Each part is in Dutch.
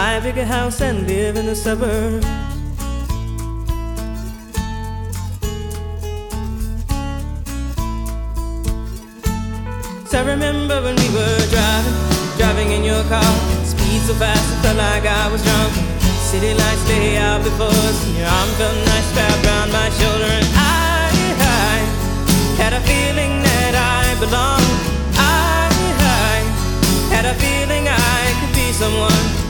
Buy a bigger house and live in the suburbs. So I remember when we were driving, driving in your car. Speed so fast, I felt like I was drunk. City lights lay out before us, and your arm felt nice wrapped around my shoulder. And I, I had a feeling that I belonged. I, I had a feeling I could be someone,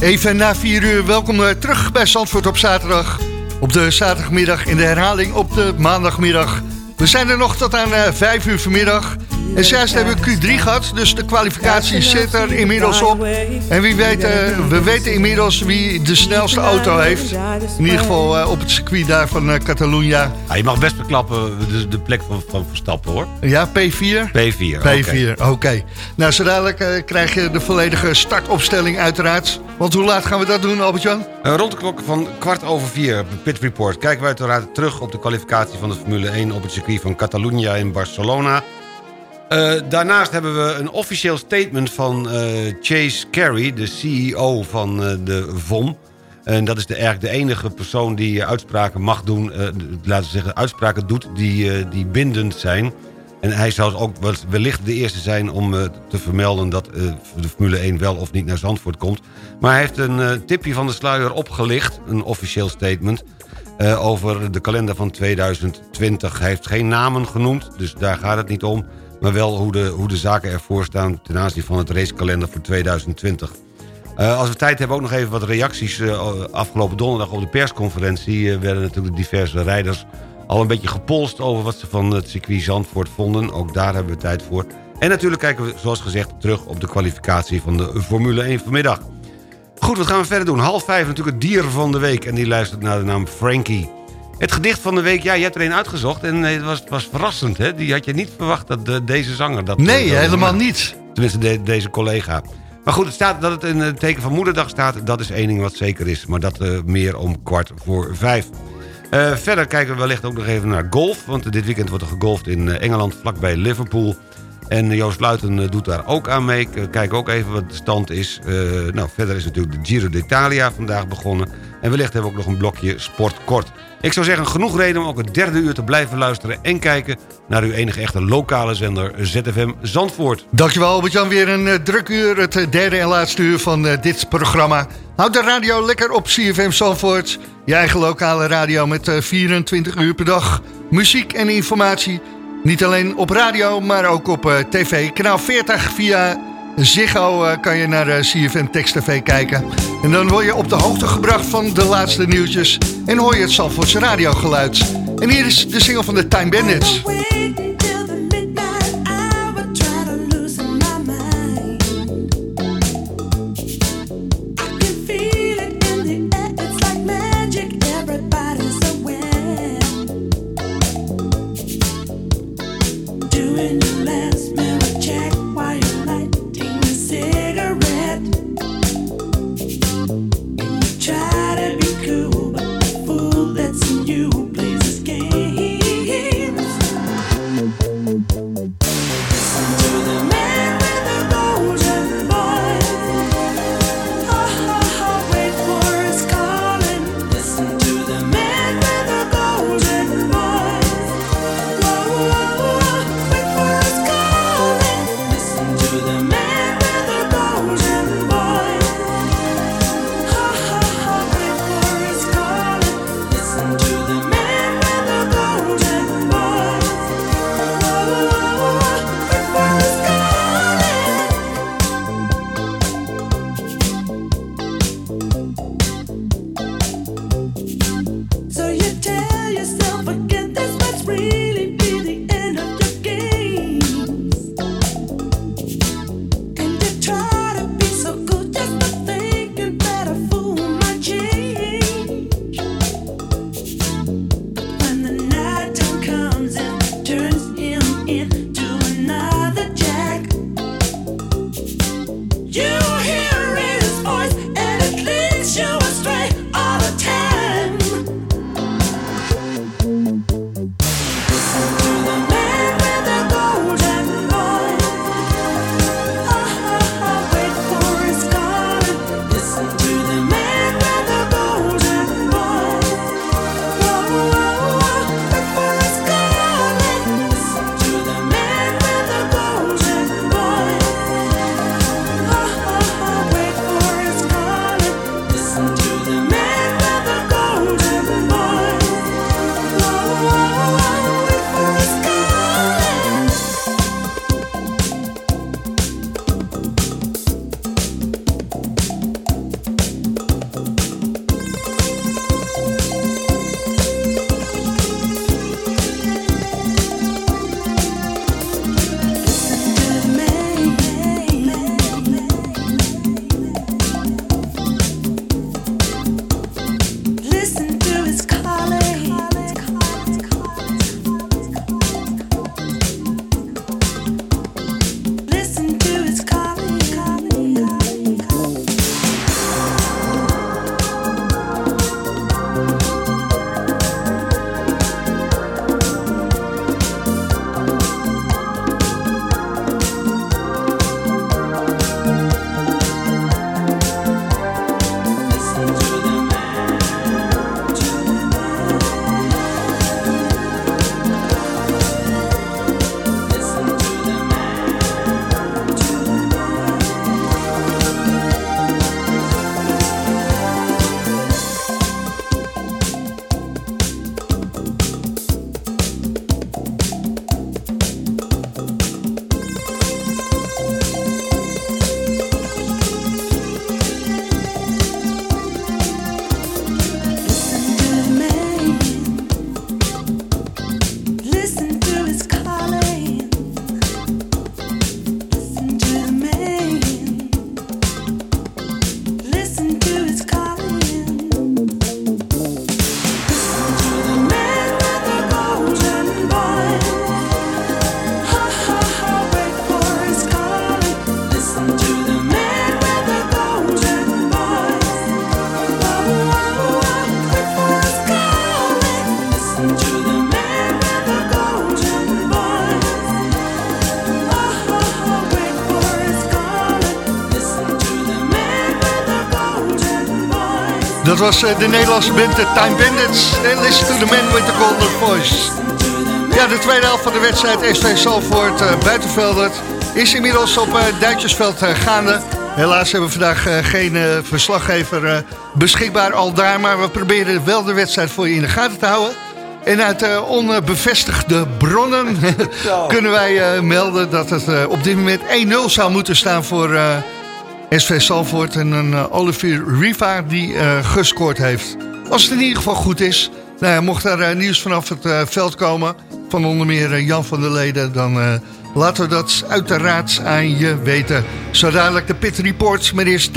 Even na 4 uur, welkom eh, terug bij Zandvoort op zaterdag. Op de zaterdagmiddag in de herhaling op de maandagmiddag. We zijn er nog tot aan eh, 5 uur vanmiddag. En zojuist hebben we Q3 gehad, dus de kwalificatie zit er inmiddels op. En wie weet, eh, we weten inmiddels wie de snelste auto heeft. In ieder geval eh, op het circuit daar van eh, Catalunya. Ja, je mag best beklappen de, de plek van, van Verstappen hoor. Ja, P4? P4. oké. P4, oké. Nou, zo dadelijk krijg je de volledige startopstelling uiteraard. Want hoe laat gaan we dat doen, Albert-Jan? Rond de klok van kwart over vier, Pit Report... kijken we uiteraard terug op de kwalificatie van de Formule 1... op het circuit van Catalunya in Barcelona. Eh, daarnaast hebben we een officieel statement van eh, Chase Carey... de CEO van eh, de VOM. En dat is de, enige persoon die uitspraken mag doen... laten we zeggen, uitspraken doet die, die bindend zijn... En hij zou ook wellicht de eerste zijn om te vermelden... dat de Formule 1 wel of niet naar Zandvoort komt. Maar hij heeft een tipje van de sluier opgelicht, een officieel statement... over de kalender van 2020. Hij heeft geen namen genoemd, dus daar gaat het niet om maar wel hoe de, hoe de zaken ervoor staan... ten aanzien van het racekalender voor 2020. Uh, als we tijd hebben, ook nog even wat reacties. Uh, afgelopen donderdag op de persconferentie... Uh, werden natuurlijk diverse rijders al een beetje gepolst... over wat ze van het circuit Zandvoort vonden. Ook daar hebben we tijd voor. En natuurlijk kijken we, zoals gezegd, terug op de kwalificatie van de Formule 1 vanmiddag. Goed, wat gaan we verder doen? Half vijf natuurlijk het dier van de week. En die luistert naar de naam Frankie. Het gedicht van de week, ja, je hebt er een uitgezocht en het was, was verrassend. Hè? Die had je niet verwacht dat de, deze zanger dat... Nee, helemaal niet. Tenminste, deze collega. Maar goed, het staat, dat het in het teken van moederdag staat... dat is één ding wat zeker is. Maar dat uh, meer om kwart voor vijf. Uh, verder kijken we wellicht ook nog even naar golf. Want dit weekend wordt er gegolfd in eh, Engeland, vlakbij Liverpool. En Joost Luiten doet daar ook aan mee. Kijk ook even wat de stand is. nou, verder is natuurlijk de Giro d'Italia vandaag begonnen. En wellicht hebben we ook nog een blokje sport kort. Ik zou zeggen, genoeg reden om ook het derde uur te blijven luisteren... en kijken naar uw enige echte lokale zender ZFM Zandvoort. Dankjewel Albert-Jan, weer een uh, druk uur, het eh, derde en laatste uur van uh, dit programma. Houd de radio lekker op CFM Zandvoort. Je eigen lokale radio met 24 uur per dag. Muziek en informatie. Niet alleen op radio, maar ook op tv. Kanaal 40 via Ziggo uh, kan je naar uh, CFM Text TV kijken. En dan word je op de hoogte gebracht van de laatste nieuwtjes. En hoor je het Zandvoortse radiogeluid. En hier is de single van de Time Bandits. Was uh, de Nederlandse band de Time Bandits. En listen to the man with the golden voice. Ja, de tweede helft van de wedstrijd SV Salvoort uh, Buitenveldert is inmiddels op uh, Duitsersveld gaande. Helaas hebben we vandaag geen verslaggever beschikbaar al daar. Maar we proberen wel de wedstrijd voor je in de gaten te houden. En uit uh, onbevestigde bronnen kunnen wij uh, melden dat het uh, op dit moment 1-0 zou moeten staan voor SV Salvoort. En een Olivier Riva die gescoord heeft. Als het in ieder geval goed is. Nou mocht daar nieuws vanaf het veld komen van onder meer Jan van der Leden... dan laten we dat uiteraard aan je weten. Zo dadelijk de Pit Reports met eerst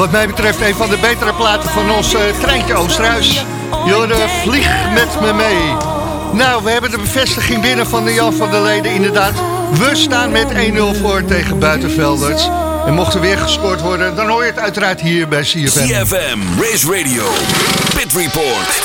Wat mij betreft een van de betere platen van ons uh, treintje Oosterhuis. Jorde, vlieg met me mee. Nou, we hebben de bevestiging binnen van de Jan van der Leden inderdaad. We staan met 1-0 voor tegen Buitenvelders. En mocht er weer gescoord worden, dan hoor je het uiteraard hier bij CFM. CFM, Race Radio, Pit Report.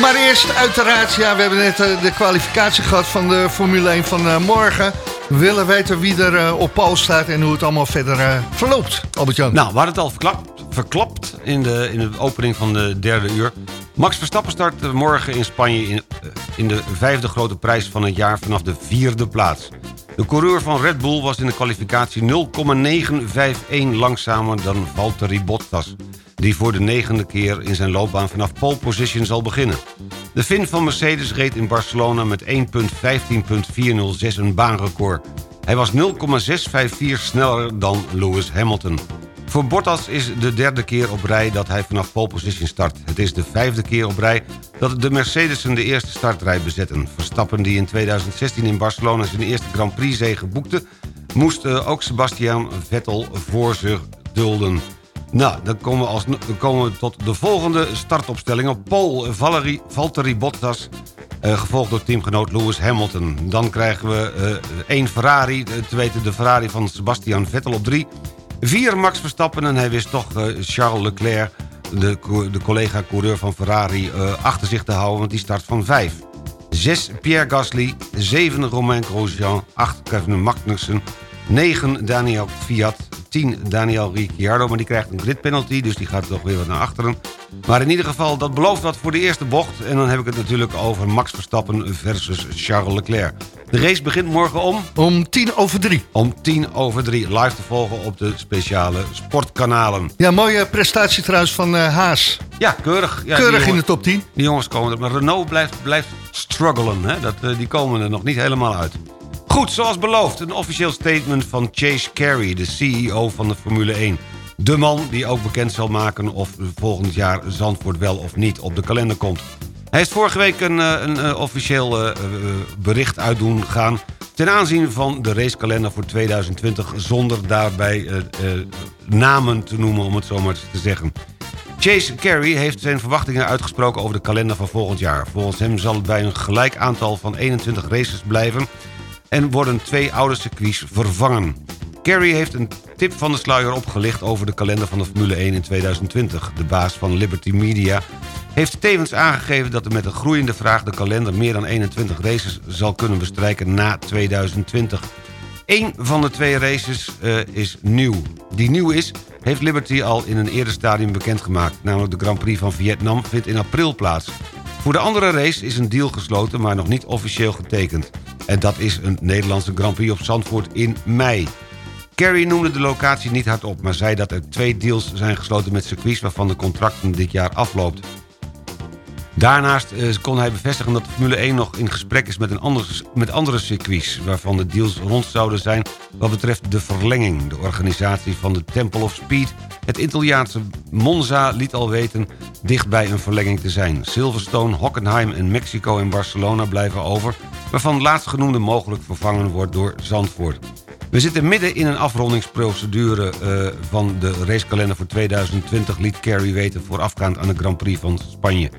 Maar eerst uiteraard, ja, we hebben net uh, de kwalificatie gehad van de Formule 1 van uh, morgen. We willen weten wie er uh, op Paul staat en hoe het allemaal verder verloopt, Albert-Jan. Nou, we hadden het al verklapt verklapt in de, in de opening van de derde uur. Max Verstappen start morgen in Spanje in, eh, in de vijfde grote prijs van het jaar vanaf de vierde plaats. De coureur van Red Bull was in de kwalificatie 0,951 langzamer dan Valtteri Bottas. die voor de negende keer in zijn loopbaan vanaf pole position zal beginnen. De Fin van Mercedes reed in Barcelona met 1.15.406 een baanrecord. Hij was 0,654 sneller dan Lewis Hamilton. Voor Bottas is de derde keer op rij dat hij vanaf pole position start. Het is de vijfde keer op rij dat de Mercedesen de eerste startrij bezetten. Verstappen die in 2016 in Barcelona zijn eerste Grand Prix zege boekte... moest eh, ook Sebastian Vettel voor zich dulden. Nou, dan komen we, als, komen we tot de volgende startopstelling. Op Paul Valerie, Valtteri Bottas, uh, gevolgd door teamgenoot Lewis Hamilton. Dan krijgen we uh, één Ferrari, uh, te weten de Ferrari van Sebastian Vettel op drie. Vier Max Verstappen en hij wist toch Charles Leclerc... de, de collega-coureur van Ferrari achter zich te houden... want die start van vijf. Zes Pierre Gasly, zeven Romain Grosjean, acht Kevin Magnussen... 9 Daniel Fiat, 10 Daniel Ricciardo... maar die krijgt een grid penalty, dus die gaat toch weer wat naar achteren. Maar in ieder geval, dat belooft wat voor de eerste bocht... en dan heb ik het natuurlijk over Max Verstappen versus Charles Leclerc. De race begint morgen om... Om tien over drie. Om tien over drie, live te volgen op de speciale sportkanalen. Ja, mooie prestatie trouwens van uh, Haas. Ja, keurig. Ja, keurig in de top 10. Die jongens komen er, maar Renault blijft, blijft struggelen. Hè? Dat, uh, die komen er nog niet helemaal uit. Goed, zoals beloofd, een officieel statement van Chase Carey... de CEO van de Formule 1. De man die ook bekend zal maken of volgend jaar Zandvoort wel of niet op de kalender komt. Hij heeft vorige week een, een, een officieel uh, bericht uitdoen gaan... ten aanzien van de racekalender voor 2020... zonder daarbij namen te noemen, om het zo maar te zeggen. Chase Carey heeft zijn verwachtingen uitgesproken over de kalender van volgend jaar. Volgens hem zal het bij een gelijk aantal van 21 races blijven en worden twee oude circuits vervangen. Kerry heeft een tip van de sluier opgelicht over de kalender van de Formule 1 in 2020. De baas van Liberty Media heeft tevens aangegeven dat er met een groeiende vraag... de kalender meer dan 21 races zal kunnen bestrijken na 2020. Eén van de twee races uh, is nieuw. Die nieuw is, heeft Liberty al in een eerder stadium bekendgemaakt... namelijk de Grand Prix van Vietnam vindt in april plaats. Voor de andere race is een deal gesloten, maar nog niet officieel getekend. En dat is een Nederlandse Grand Prix op Zandvoort in mei. Kerry noemde de locatie niet hardop, maar zei dat er twee deals zijn gesloten met circuits... waarvan de contracten dit jaar afloopt. Daarnaast eh, kon hij bevestigen dat Formule 1 nog in gesprek is met, een ander, met andere circuits... waarvan de deals rond zouden zijn wat betreft de verlenging. De organisatie van de Temple of Speed, het Italiaanse Monza, liet al weten dichtbij een verlenging te zijn. Silverstone, Hockenheim en Mexico en Barcelona blijven over... waarvan laatstgenoemde mogelijk vervangen wordt door Zandvoort. We zitten midden in een afrondingsprocedure uh, van de racekalender voor 2020... liet Kerry weten voorafgaand aan de Grand Prix van Spanje.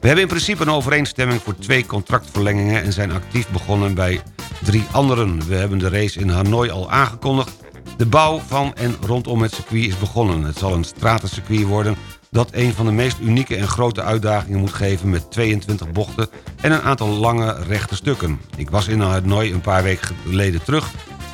We hebben in principe een overeenstemming voor twee contractverlengingen... en zijn actief begonnen bij drie anderen. We hebben de race in Hanoi al aangekondigd. De bouw van en rondom het circuit is begonnen. Het zal een stratencircuit worden dat een van de meest unieke en grote uitdagingen moet geven... met 22 bochten en een aantal lange rechte stukken. Ik was in Hanoi een paar weken geleden terug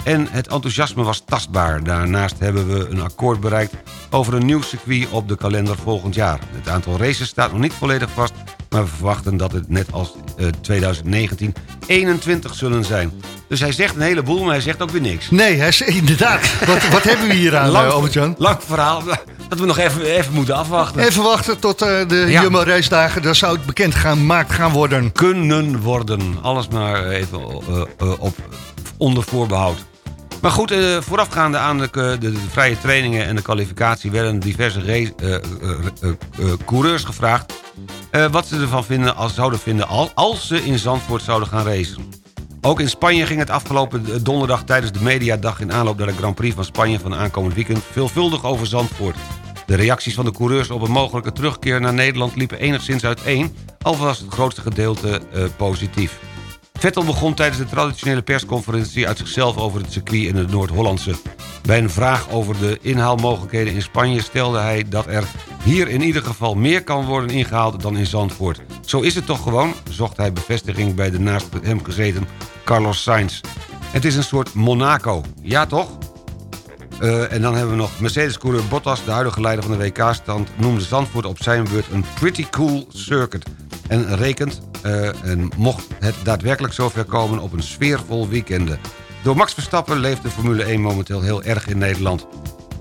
en het enthousiasme was tastbaar. Daarnaast hebben we een akkoord bereikt over een nieuw circuit op de kalender volgend jaar. Het aantal races staat nog niet volledig vast... maar we verwachten dat het net als uh, 2019 21 zullen zijn. Dus hij zegt een heleboel, maar hij zegt ook weer niks. Nee, hij zegt inderdaad. wat, wat hebben we hier aan, lang, uh, Lang verhaal, dat we nog even, even moeten afwachten. Even wachten tot uh, de ja. Jumbo-reisdagen, dan zou het bekend gemaakt gaan worden. Kunnen worden. Alles maar even uh, op onder voorbehoud. Maar goed, uh, voorafgaande aan de, de, de, vrije trainingen en de kwalificatie... werden diverse race, uh, uh, coureurs gevraagd... wat ze ervan vinden als, zouden vinden als ze in Zandvoort zouden gaan racen. Ook in Spanje ging het afgelopen donderdag tijdens de mediadag... in aanloop naar de Grand Prix van Spanje van aankomend weekend... veelvuldig over Zandvoort. De reacties van de coureurs op een mogelijke terugkeer naar Nederland... liepen enigszins uiteen, al was het grootste gedeelte positief. Vettel begon tijdens de traditionele persconferentie uit zichzelf over het circuit in het Noord-Hollandse. Bij een vraag over de inhaalmogelijkheden in Spanje stelde hij dat er hier in ieder geval meer kan worden ingehaald dan in Zandvoort. Zo is het toch gewoon, zocht hij bevestiging bij de naast hem gezeten Carlos Sainz. Het is een soort Monaco, ja toch? Uh, en dan hebben we nog Mercedes-coureur Bottas, de huidige leider van de WK-stand... noemde Zandvoort op zijn beurt een pretty cool circuit. En rekent, uh, en mocht het daadwerkelijk zover komen, op een sfeervol weekende. Door Max Verstappen leeft de Formule 1 momenteel heel erg in Nederland.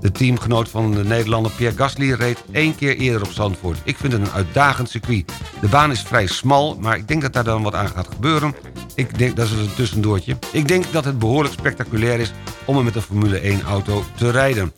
De teamgenoot van de Nederlander Pierre Gasly reed één keer eerder op Zandvoort. Ik vind het een uitdagend circuit. De baan is vrij smal, maar ik denk dat daar dan wat aan gaat gebeuren. Ik denk, dat is een tussendoortje. Ik denk dat het behoorlijk spectaculair is om er met een Formule 1 auto te rijden.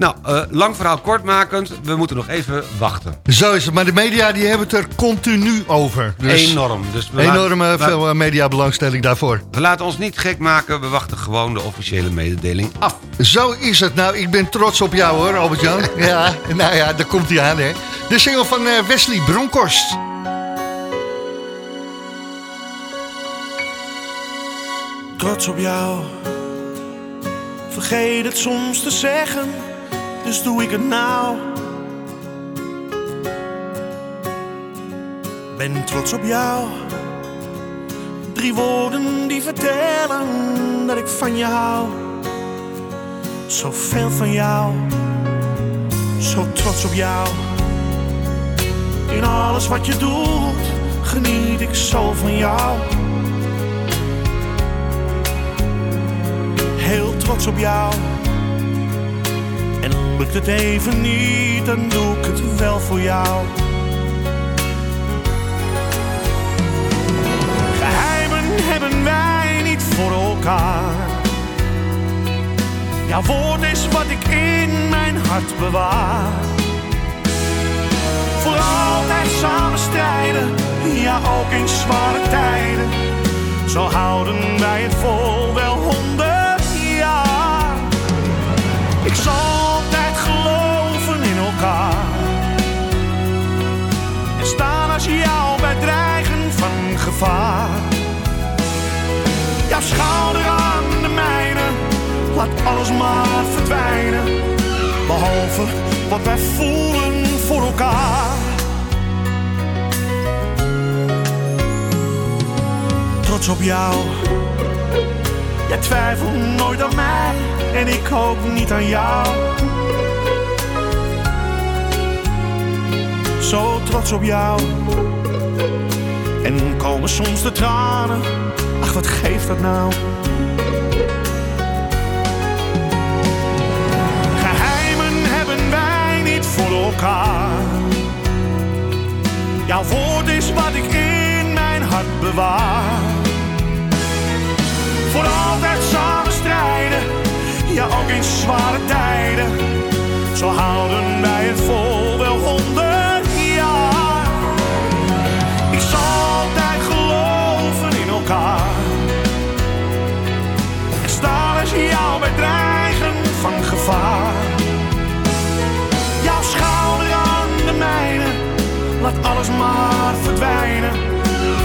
Nou, uh, lang verhaal kortmakend, we moeten nog even wachten. Zo is het, maar de media die hebben het er continu over. Dus Enorm. Dus we enorme laten, veel uh, mediabelangstelling daarvoor. We laten ons niet gek maken, we wachten gewoon de officiële mededeling af. Zo is het. Nou, ik ben trots op jou hoor, Albert-Jan. ja, nou ja, daar komt hij aan hè. De single van uh, Wesley Bronkhorst. Trots op jou. Vergeet het soms te zeggen dus doe ik het nou. Ben trots op jou. Drie woorden die vertellen dat ik van je hou. Zoveel van jou, zo trots op jou. In alles wat je doet, geniet ik zo van jou. Heel trots op jou lukt het even niet, dan doe ik het wel voor jou. Geheimen hebben wij niet voor elkaar. Jouw woord is wat ik in mijn hart bewaar. Voor altijd samen strijden, ja ook in zware tijden. Zo houden wij het vol wel honderd jaar. Ik zal gevaar. Jouw schouder aan de mijne, laat alles maar verdwijnen. Behalve wat wij voelen voor elkaar. Trots op jou. Jij twijfelt nooit aan mij en ik ook niet aan jou. zo trots op jou. En komen soms de tranen, ach wat geeft dat nou? Geheimen hebben wij niet voor elkaar. Jouw woord is wat ik in mijn hart bewaar. Voor altijd samen strijden, ja ook in zware tijden. Zo houden wij het vol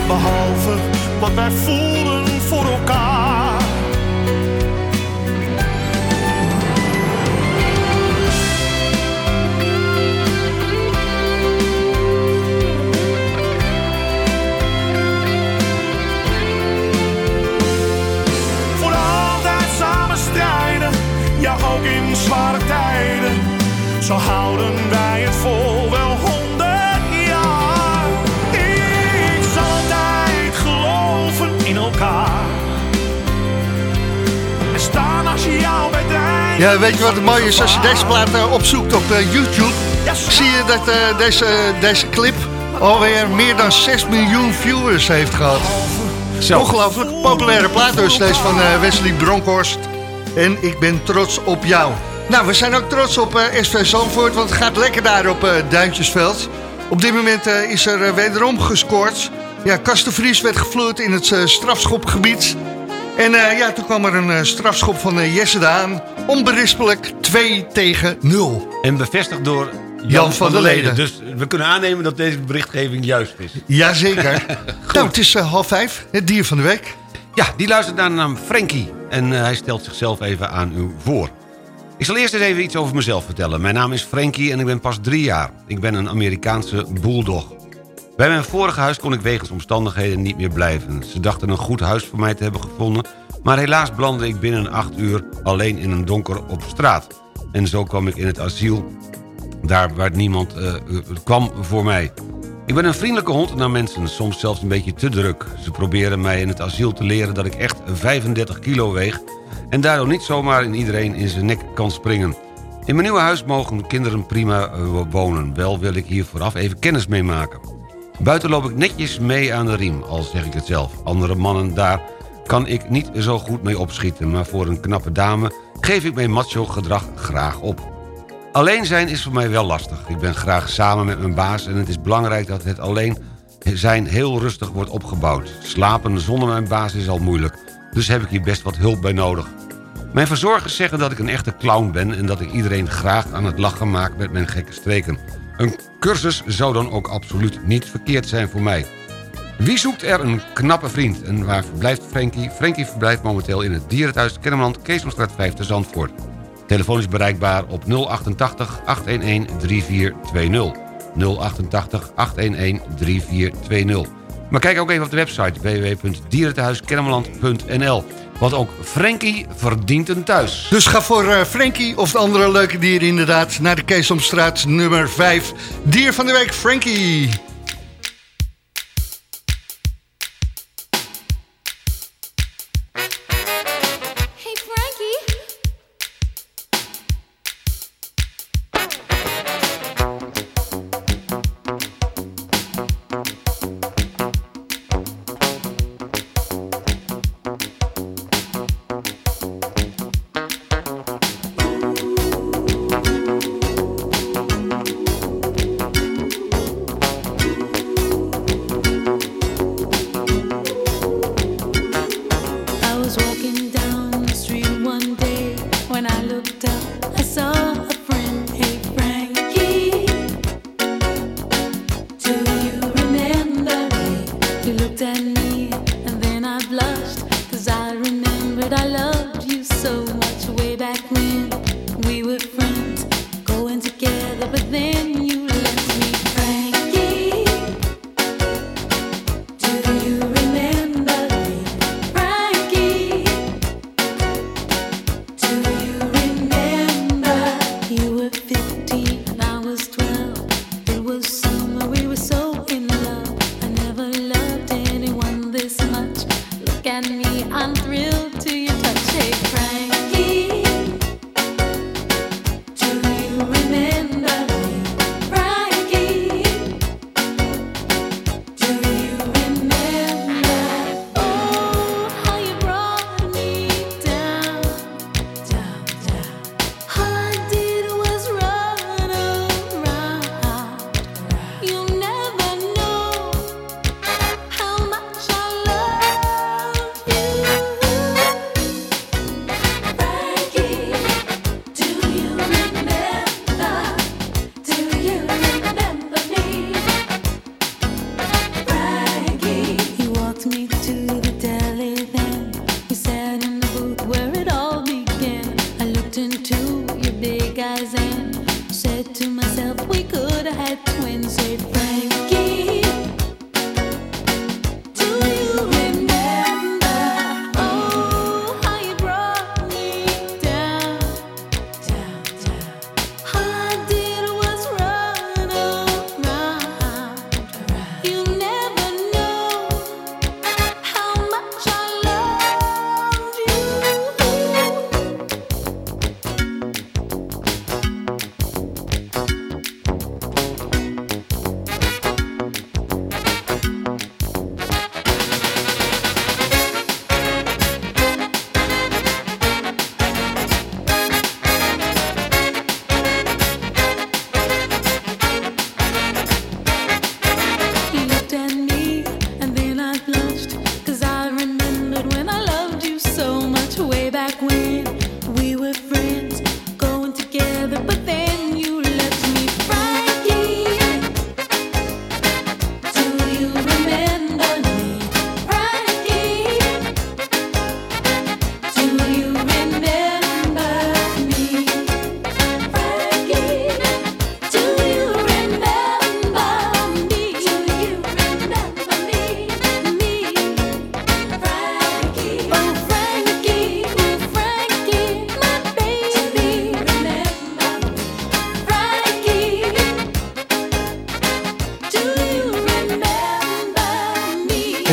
Behalve wat wij voelen voor elkaar. zware tijden, zo houden wij het vol Ja, weet je wat het mooie is? Als je deze plaat uh, opzoekt op uh, YouTube, zie je dat uh, deze, deze clip alweer meer dan 6 miljoen viewers heeft gehad. Zo. Ongelooflijk populaire plaat dus, deze van Wesley Bronkhorst. En ik ben trots op jou. Nou, we zijn ook trots op uh, SV Zandvoort, want het gaat lekker daar op uh, Duintjesveld. Op dit moment uh, is er wederom gescoord. Ja, Kastenvries werd gevloerd in het strafschopgebied. En ja, toen kwam er een strafschop van Jesse Daan. Onberispelijk 2 tegen 0. En bevestigd door Jan, Jan van, der Leden. Dus we kunnen aannemen dat deze berichtgeving juist is. Jazeker. nou, het is half vijf, het dier van de week. Ja, die luistert naar de naam Frankie. En hij stelt zichzelf even aan u voor. Ik zal eerst eens even iets over mezelf vertellen. Mijn naam is Frankie en ik ben pas drie jaar. Ik ben een Amerikaanse bulldog. Bij mijn vorige huis kon ik wegens omstandigheden niet meer blijven. Ze dachten een goed huis voor mij te hebben gevonden... maar helaas belandde ik binnen acht uur alleen in een donker op straat. En zo kwam ik in het asiel, daar waar niemand uh, kwam voor mij. Ik ben een vriendelijke hond naar mensen, soms zelfs een beetje te druk. Ze proberen mij in het asiel te leren dat ik echt 35 kilo weeg en daardoor niet zomaar in iedereen in zijn nek kan springen. In mijn nieuwe huis mogen kinderen prima eh, wonen. Wel wil ik hier vooraf even kennis mee maken. Buiten loop ik netjes mee aan de riem, al zeg ik het zelf. Andere mannen daar kan ik niet zo goed mee opschieten... maar voor een knappe dame geef ik mijn macho gedrag graag op. Alleen zijn is voor mij wel lastig. Ik ben graag samen met mijn baas en het is belangrijk dat het alleen zijn heel rustig wordt opgebouwd. Slapen zonder mijn baas is al moeilijk, dus heb ik hier best wat hulp bij nodig. Mijn verzorgers zeggen dat ik een echte clown ben... en dat ik iedereen graag aan het lachen maak met mijn gekke streken. Een cursus zou dan ook absoluut niet verkeerd zijn voor mij. Wie zoekt er een knappe vriend? En waar verblijft Frankie? Frankie verblijft momenteel in het dierenthuis Kennemerland... Keesomstraat 5 te Zandvoort. Telefoon is bereikbaar op 088 811 3420. 088 811 3420. Maar kijk ook even op de website www.dierentehuiskennemerland.nl. Want ook Frankie verdient een thuis. Dus ga voor uh, Frankie of de andere leuke dieren inderdaad... naar de Keesomstraat nummer 5. Dier van de week, Frankie.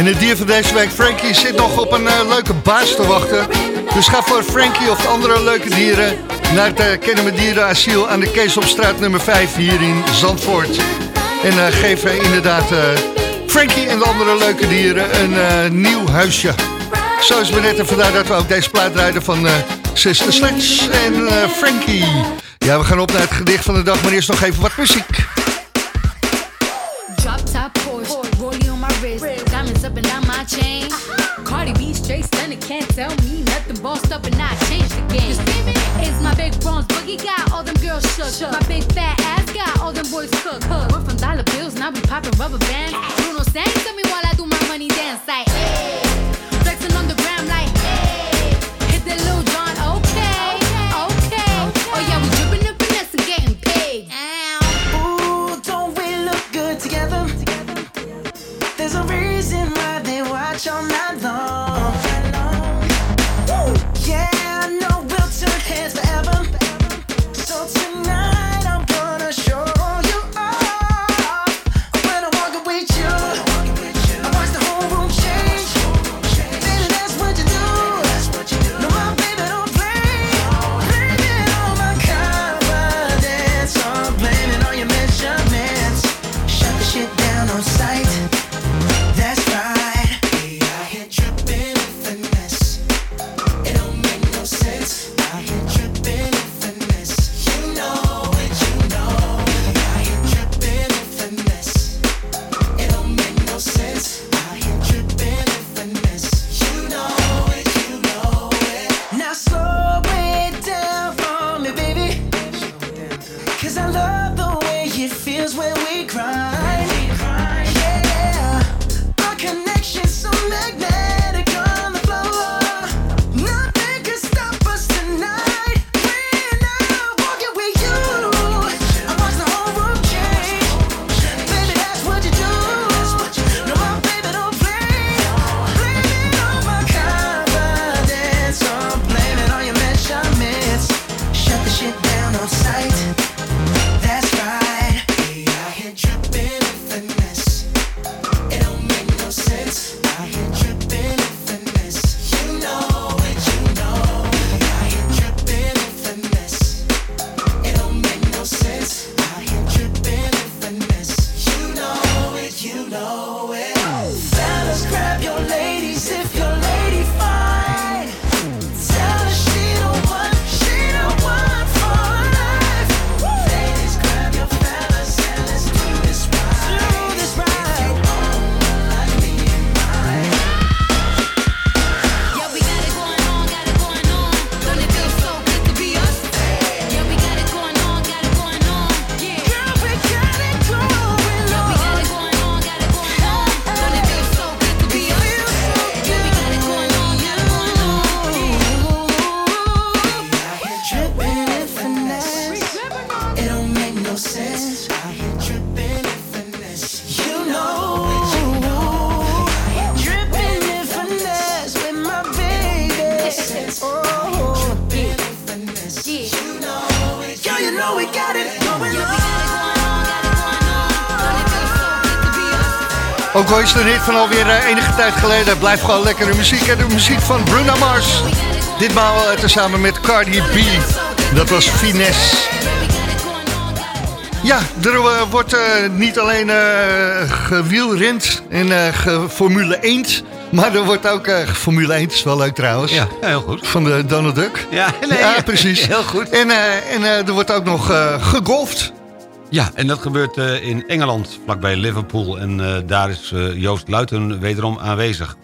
Van deze week. Frankie zit nog op een uh, leuke baas te wachten. Dus ga voor Frankie of andere leuke dieren naar het uh, Kennen Dierenasiel aan de Keesopstraat nummer 5 hier in Zandvoort. En uh, geven inderdaad uh, Frankie en de andere leuke dieren een nieuw huisje. Zo is het net en vandaar dat we ook deze plaat rijden van Sister Sledge en Frankie. Ja, we gaan op naar het gedicht van de dag, maar eerst nog even wat muziek. Boogie got all them girls shook. My big fat ass got all them boys cooked. We're from dollar bills, now we popping rubber bands. Bruno sang to me while I do my money dance like. Hey. Ook al is het een hit van alweer eh, enige tijd geleden, blijft gewoon lekkere muziek. En de muziek van Bruno Mars. Ditmaal eh, tezamen met Cardi B. Dat was Finesse. Ja, er eh, wordt niet alleen eh gewielrend en ge- Formule 1, maar er wordt ook Formule 1, is wel leuk trouwens. Ja, heel goed. Van de Donald Duck. Ja, nee, ja precies. heel goed. En, en er wordt ook nog gegolfd. Ja, en dat gebeurt eh, in Engeland, vlakbij Liverpool. En eh, daar is eh, Joost Luiten wederom aanwezig.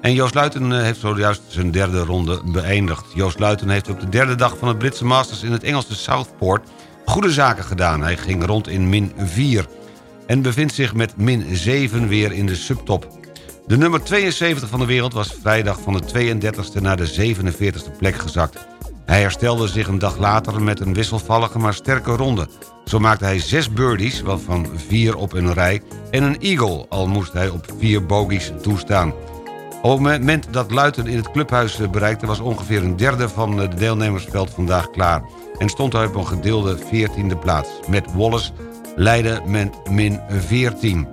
En Joost Luiten heeft zojuist zijn derde ronde beëindigd. Joost Luiten heeft op de derde dag van het Britse Masters in het Engelse Southport goede zaken gedaan. Hij ging rond in min 4 en bevindt zich met min 7 weer in de subtop. De nummer 72 van de wereld was vrijdag van de 32e naar de 47e plek gezakt. Hij herstelde zich een dag later met een wisselvallige maar sterke ronde. Zo maakte hij zes birdies, waarvan vier op een rij... en een eagle, al moest hij op vier bogies toestaan. Op het moment dat Luiten in het clubhuis eh, bereikte... was ongeveer een derde van het deelnemersveld vandaag klaar... en stond hij op een gedeelde 14e plaats. Met Wallace leidde men min 14.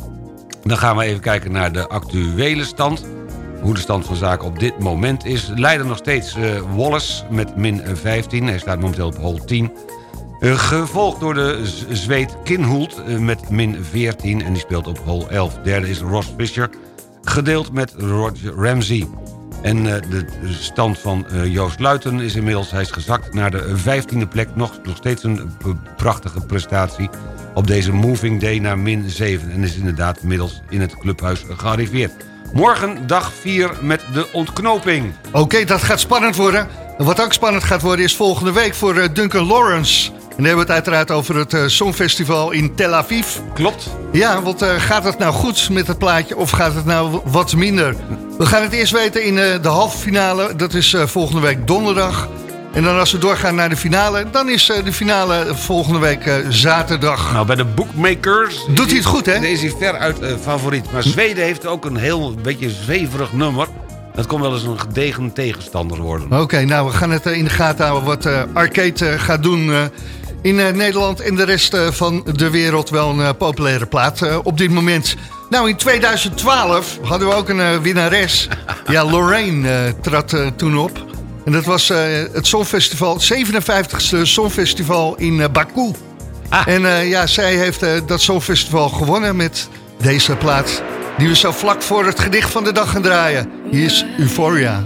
Dan gaan we even kijken naar de actuele stand. Hoe de stand van zaken op dit moment is. Leider nog steeds eh, Wallace met min 15. Hij staat momenteel op hole 10. Eh, gevolgd door de Zweed Kinhult eh, met min 14 en die speelt op hole 11. Derde is Ross Fischer, gedeeld met Roger Ramsey. En de stand van Joost Luiten is inmiddels... hij is gezakt naar de 15e plek. Nog, nog steeds een prachtige prestatie op deze moving day naar min 7. En is inderdaad inmiddels in het clubhuis gearriveerd. Morgen dag 4 met de ontknoping. Oké, dat gaat spannend worden. En wat ook spannend gaat worden is volgende week voor eh, Duncan Lawrence. En dan hebben we het uiteraard over het eh, Songfestival in Tel Aviv. Klopt. Ja, want eh, gaat het nou goed met het plaatje of gaat het nou wat minder? We gaan het eerst weten in de halve finale. Dat is volgende week donderdag. En dan als we doorgaan naar de finale, dan is eh, de finale volgende week eh, zaterdag. Nou, bij de bookmakers... Doet hij het goed, hè? Is hij veruit eh, favoriet. Maar Zweden heeft ook een heel beetje zweverig nummer. Dat kon wel eens een gedegen tegenstander worden. Oké, nou we gaan het in de gaten houden wat eh, Arcade gaat doen in Nederland en de rest van de wereld. Wel een populaire plaat op dit moment. Nou, in 2012 hadden we ook een winnares. Ja, Lorraine trad toen op. En dat was eh, het Songfestival, het 57ste Songfestival in eh, Baku. En eh, ja, zij heeft eh, dat Songfestival gewonnen met deze plaat. Die we zo vlak voor het gedicht van de dag gaan draaien. Hier is Euphoria.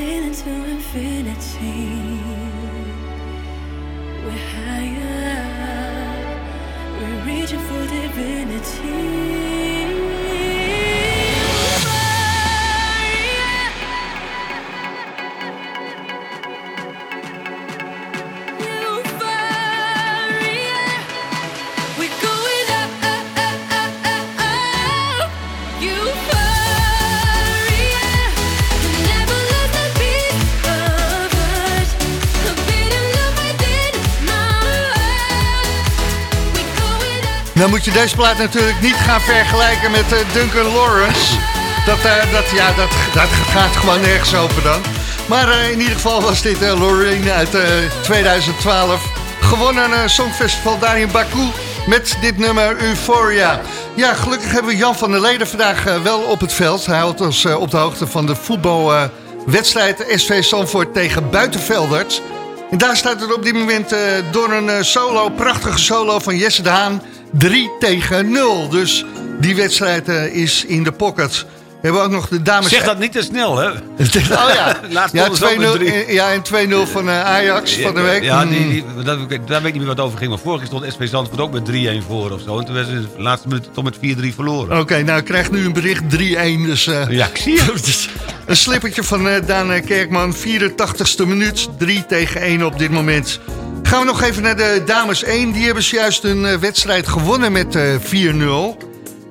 Sailing to infinity. We're higher, we're reaching for divinity. Nou moet je deze plaat natuurlijk niet gaan vergelijken met eh, Duncan Lawrence. Dat, eh, dat, ja, dat, dat gaat gewoon nergens over dan. Maar eh, in ieder geval was dit Lorraine uit eh, 2012. Gewonnen songfestival daar in Baku met dit nummer Euphoria. Ja, gelukkig hebben we Jan van der Leden vandaag wel op het veld. Hij houdt ons op de hoogte van de voetbalwedstrijd SV Zandvoort tegen Buitenveldert. En daar staat het op dit moment door een solo, prachtige solo van Jesse de Haan, 3 tegen 0. Dus die wedstrijd eh, is in de pocket. We hebben ook nog de dames... Zeg dat niet te snel, hè? Oh ja, Laatst ja, stonden ze ook met 2-0 drie. eh, ja, en 2-0 van eh, Ajax van de week. Ja, die, die, dat, daar weet ik niet meer wat over ging. Maar vorige keer stond SP Zandvoort ook met 3-1 voor of zo. En toen werden ze in de laatste minuut toch met 4-3 verloren. Oké, nou ik krijg nu een bericht 3-1, dus... eh, Ja, ik zie het. dus Een slippertje van eh, Daan Kerkman, 84ste minuut, 3 tegen 1 op dit moment. Gaan we nog even naar de dames 1. Die hebben zojuist een eh, wedstrijd gewonnen met eh, 4-0.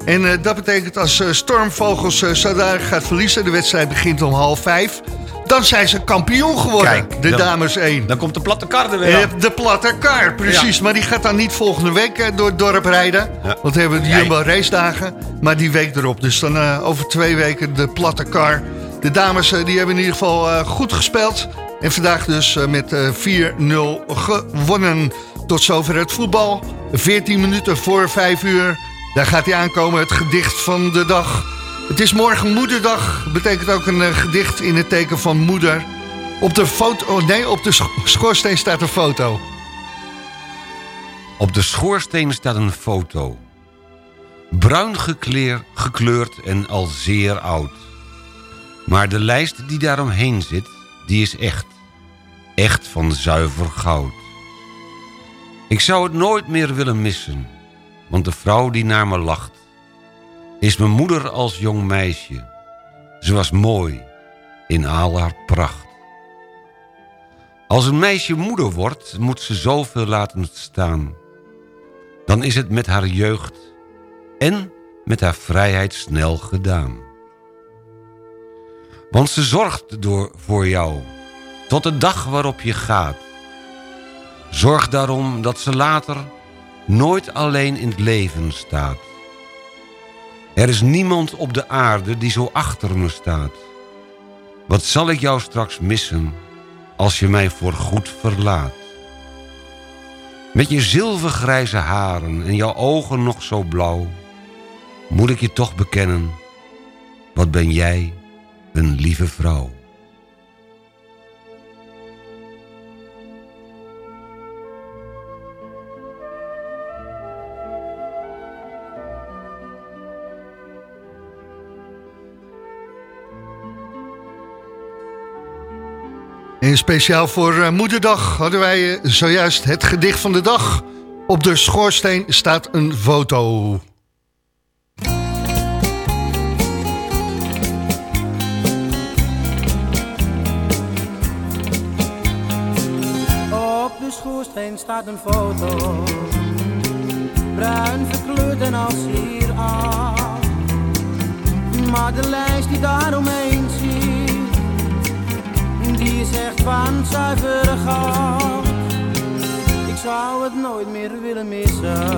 En eh, dat betekent als eh, Stormvogels eh, zodanig gaat verliezen... de wedstrijd begint om half vijf... dan zijn ze kampioen geworden, Kijk, de dan- dames 1. Dan komt de platte kar er weer Eh, aan. De platte kar, precies. Ja. Maar die gaat dan niet volgende week eh, door het dorp rijden. Ja. Want we hebben de. Jumbo race dagen. Maar die week erop. Dus dan eh, over twee weken de platte kar. De dames eh, die hebben in ieder geval eh, goed gespeeld. En vandaag dus eh, met eh, 4-0 gewonnen. Tot zover het voetbal. 14 minuten voor 5 uur. Daar gaat hij aankomen, het gedicht van de dag. Het is morgen moederdag. Betekent ook een eh, gedicht in het teken van moeder. Op de foto, nee, op de sch- schoorsteen staat een foto. Op de schoorsteen staat een foto. Bruin gekleer, gekleurd en al zeer oud. Maar de lijst die daaromheen zit, die is echt. Echt van zuiver goud. Ik zou het nooit meer willen missen. Want de vrouw die naar me lacht... is mijn moeder als jong meisje. Ze was mooi in al haar pracht. Als een meisje moeder wordt, moet ze zoveel laten staan. Dan is het met haar jeugd en met haar vrijheid snel gedaan. Want ze zorgt door, voor jou, tot de dag waarop je gaat. Zorg daarom dat ze later nooit alleen in het leven staat. Er is niemand op de aarde die zo achter me staat. Wat zal ik jou straks missen als je mij voorgoed verlaat? Met je zilvergrijze haren en jouw ogen nog zo blauw... moet ik je toch bekennen, wat ben jij een lieve vrouw. En speciaal voor eh, Moederdag hadden wij eh, zojuist het gedicht van de dag. Op de schoorsteen staat een foto. Staat een foto, bruin verkleurd en als hier af. Maar de lijst die daaromheen ziet, die is echt van zuiver goud. Ik zou het nooit meer willen missen,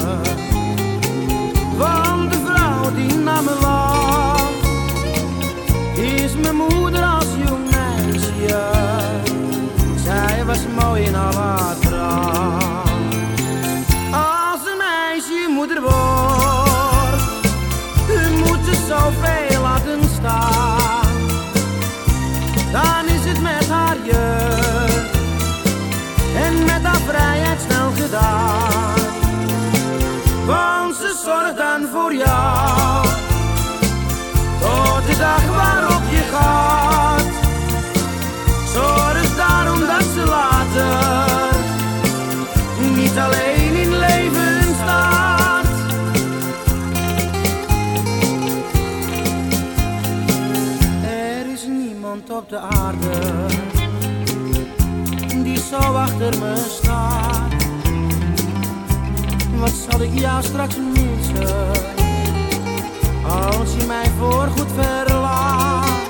want de vrouw die naar me lacht, is mijn moeder als jong meisje. Zij was mooi in haar pracht. Als een meisje moeder wordt, moet ze zoveel laten staan. Dan is het met haar jeugd en met haar vrijheid snel gedaan. Want ze zorgt dan voor jou, tot de dag waarop je gaat. Niet alleen in leven staat. Er is niemand op de aarde die zo achter me staat. Wat zal ik jou straks missen als je mij voorgoed verlaat?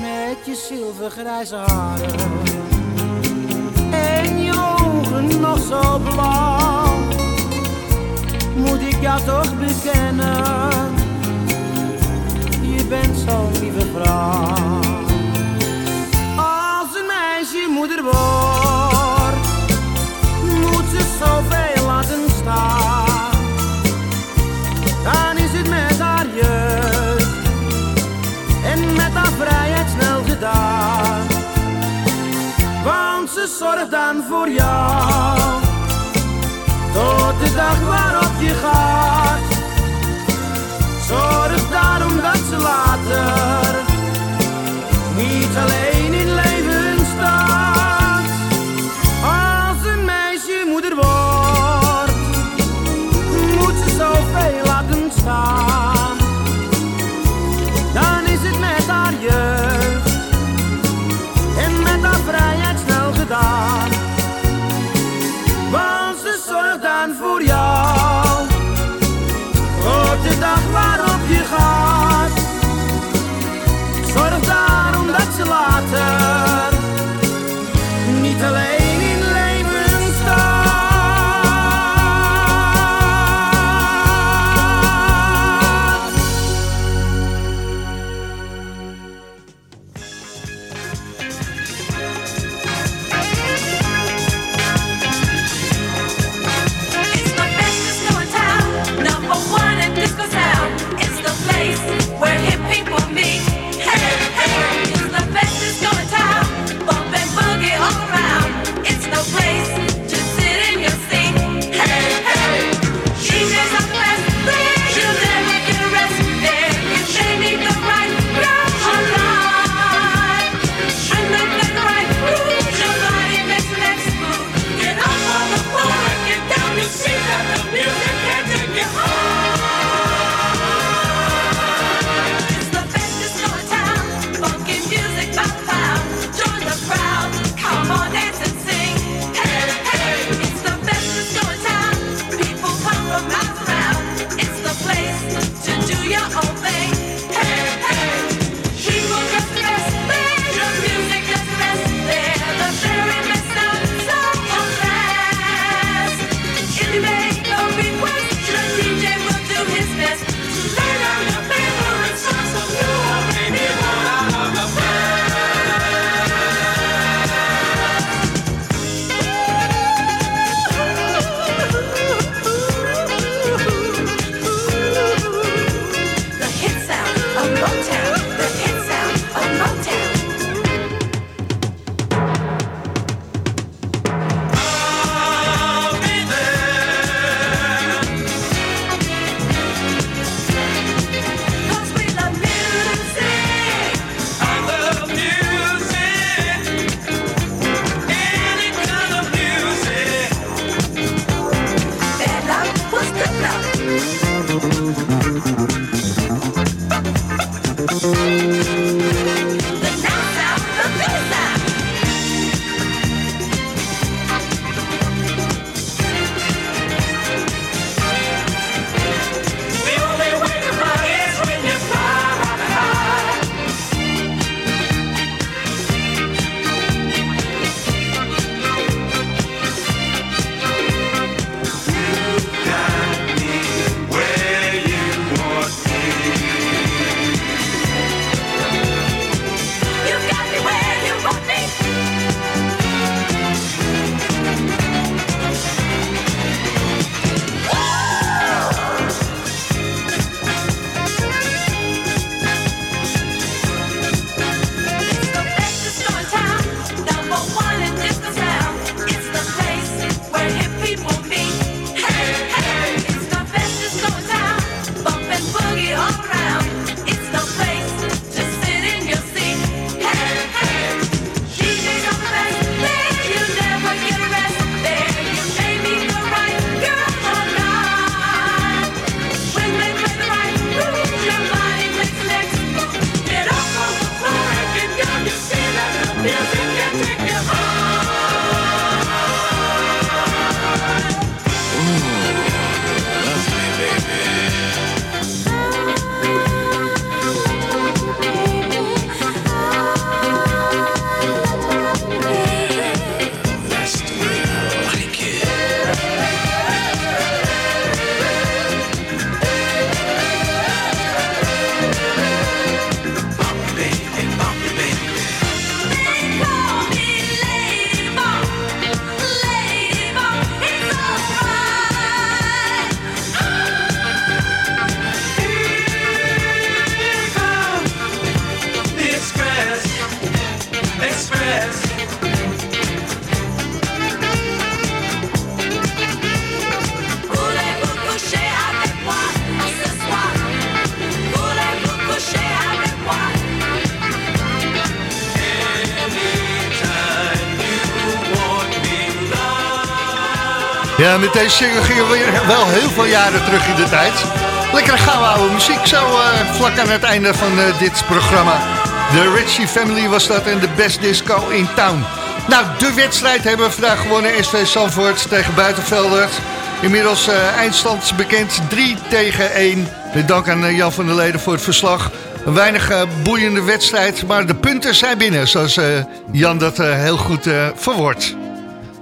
met je zilvergrijze haren nog zo blauw. Moet ik jou toch bekennen, je bent zo'n lieve vrouw. Als een meisje moeder voor jou, tot de dag waarop je gaat. Zorg daarom dat ze later niet alleen lot. Met deze single gingen we weer wel heel veel jaren terug in de tijd. Lekker gouden oude muziek zo eh, vlak aan het einde van eh, dit programma. De Ritchie Family was dat en de Best Disco in Town. Nou, de wedstrijd hebben we vandaag gewonnen. SV Zandvoort tegen Buitenveldert. Inmiddels eh, eindstand bekend 3 tegen 1. Met dank aan Jan van der Leden voor het verslag. Een weinig boeiende wedstrijd, maar de punten zijn binnen. Zoals Jan dat heel goed verwoordt.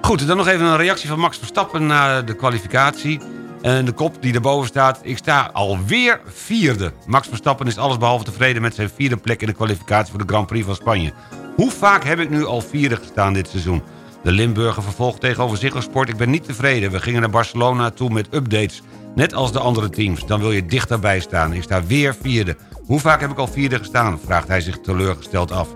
Goed, dan nog even een reactie van Max Verstappen na de kwalificatie. En de kop die erboven staat, ik sta alweer vierde. Max Verstappen is allesbehalve tevreden met zijn vierde plek in de kwalificatie voor de Grand Prix van Spanje. Hoe vaak heb ik nu al vierde gestaan dit seizoen? De Limburger vervolgt tegenover Sport, ik ben niet tevreden. We gingen naar Barcelona toe met updates. Net als de andere teams, dan wil je dichterbij staan. Ik sta weer vierde. Hoe vaak heb ik al vierde gestaan? Vraagt hij zich teleurgesteld af.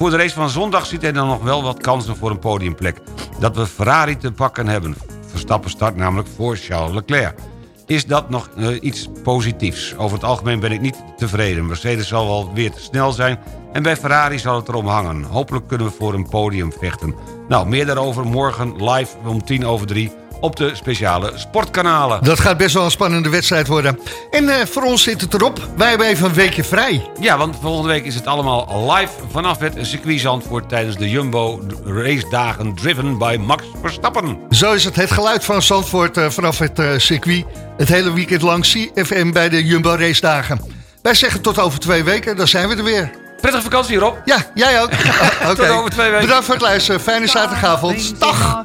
Voor de race van zondag ziet hij dan nog wel wat kansen voor een podiumplek. Dat we Ferrari te pakken hebben. Verstappen start namelijk voor Charles Leclerc. Is dat nog eh, iets positiefs? Over het algemeen ben ik niet tevreden. Mercedes zal wel weer te snel zijn en bij Ferrari zal het erom hangen. Hopelijk kunnen we voor een podium vechten. Nou, meer daarover morgen live om tien over drie op de speciale sportkanalen. Dat gaat best wel een spannende wedstrijd worden. En eh, voor ons zit het erop. Wij hebben even een weekje vrij. Ja, want volgende week is het allemaal live vanaf het circuit Zandvoort... tijdens de Jumbo race dagen driven by Max Verstappen. Zo is het het geluid van Zandvoort eh, vanaf het eh, circuit. Het hele weekend lang CFM bij de Jumbo Race Dagen. Wij zeggen tot over twee weken, dan zijn we er weer. Prettige vakantie Rob. Ja, jij ook. Oké. Tot over twee weken. Bedankt voor het luisteren. Fijne zaterdagavond. Dag.